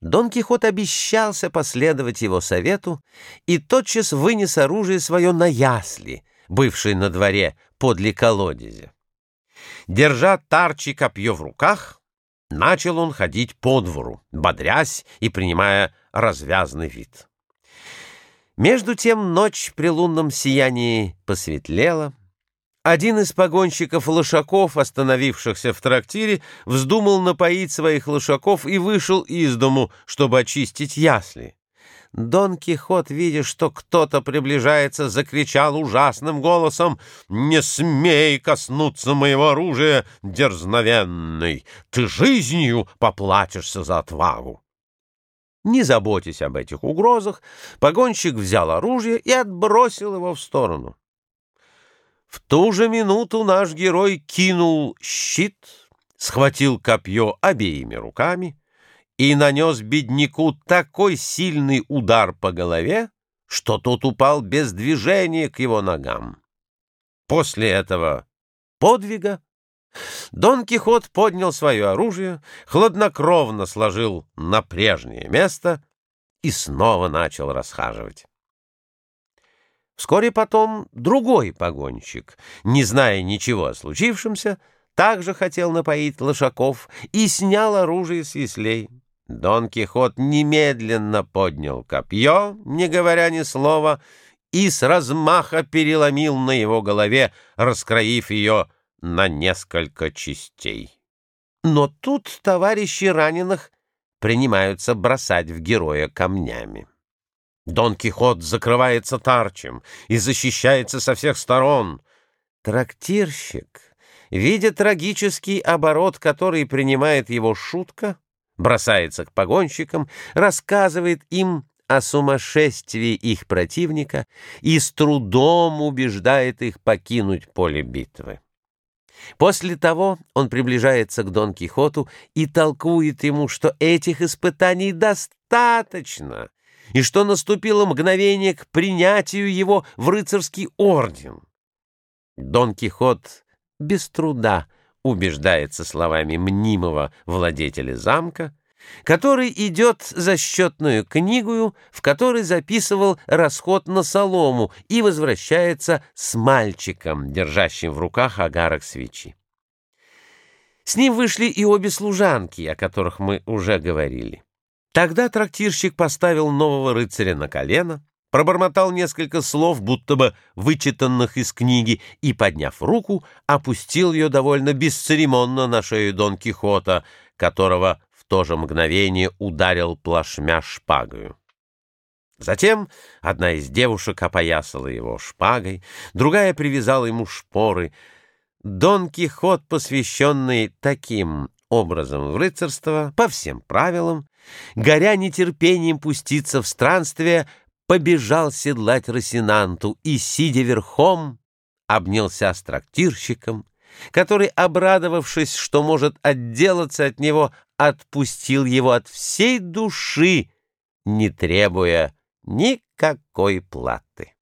Дон Кихот обещался последовать его совету и тотчас вынес оружие свое на ясли, бывшей на дворе подле колодезя. Держа тарчи копье в руках, начал он ходить по двору, бодрясь и принимая развязный вид. Между тем ночь при лунном сиянии посветлела, один из погонщиков лошаков, остановившихся в трактире, вздумал напоить своих лошаков и вышел из дому, чтобы очистить ясли. Дон Кихот, видя, что кто-то приближается, закричал ужасным голосом «Не смей коснуться моего оружия, дерзновенный! Ты жизнью поплатишься за отвагу!» Не заботясь об этих угрозах, погонщик взял оружие и отбросил его в сторону. В ту же минуту наш герой кинул щит, схватил копье обеими руками и нанес бедняку такой сильный удар по голове, что тот упал без движения к его ногам. После этого подвига Дон Кихот поднял свое оружие, хладнокровно сложил на прежнее место и снова начал расхаживать. Вскоре потом другой погонщик, не зная ничего о случившемся, также хотел напоить лошаков и снял оружие с яслей. Дон Кихот немедленно поднял копье, не говоря ни слова, и с размаха переломил на его голове, раскроив ее на несколько частей. Но тут товарищи раненых принимаются бросать в героя камнями. Дон Кихот закрывается тарчем и защищается со всех сторон. Трактирщик, видя трагический оборот, который принимает его шутка, бросается к погонщикам, рассказывает им о сумасшествии их противника и с трудом убеждает их покинуть поле битвы. После того он приближается к Дон Кихоту и толкует ему, что этих испытаний достаточно, и что наступило мгновение к принятию его в рыцарский орден. Дон Кихот без труда убеждается словами мнимого владетеля замка, который идет за счетную книгу, в которой записывал расход на солому и возвращается с мальчиком, держащим в руках агарок свечи. С ним вышли и обе служанки, о которых мы уже говорили. Тогда трактирщик поставил нового рыцаря на колено, пробормотал несколько слов, будто бы вычитанных из книги, и, подняв руку, опустил ее довольно бесцеремонно на шею Дон Кихота, которого в то же мгновение ударил плашмя шпагою. Затем одна из девушек опоясала его шпагой, другая привязала ему шпоры. Дон Кихот, посвященный таким образом в рыцарство, по всем правилам, горя нетерпением пуститься в странствие, побежал седлать Росинанту и, сидя верхом, обнялся с трактирщиком, который, обрадовавшись, что может отделаться от него, отпустил его от всей души, не требуя никакой платы.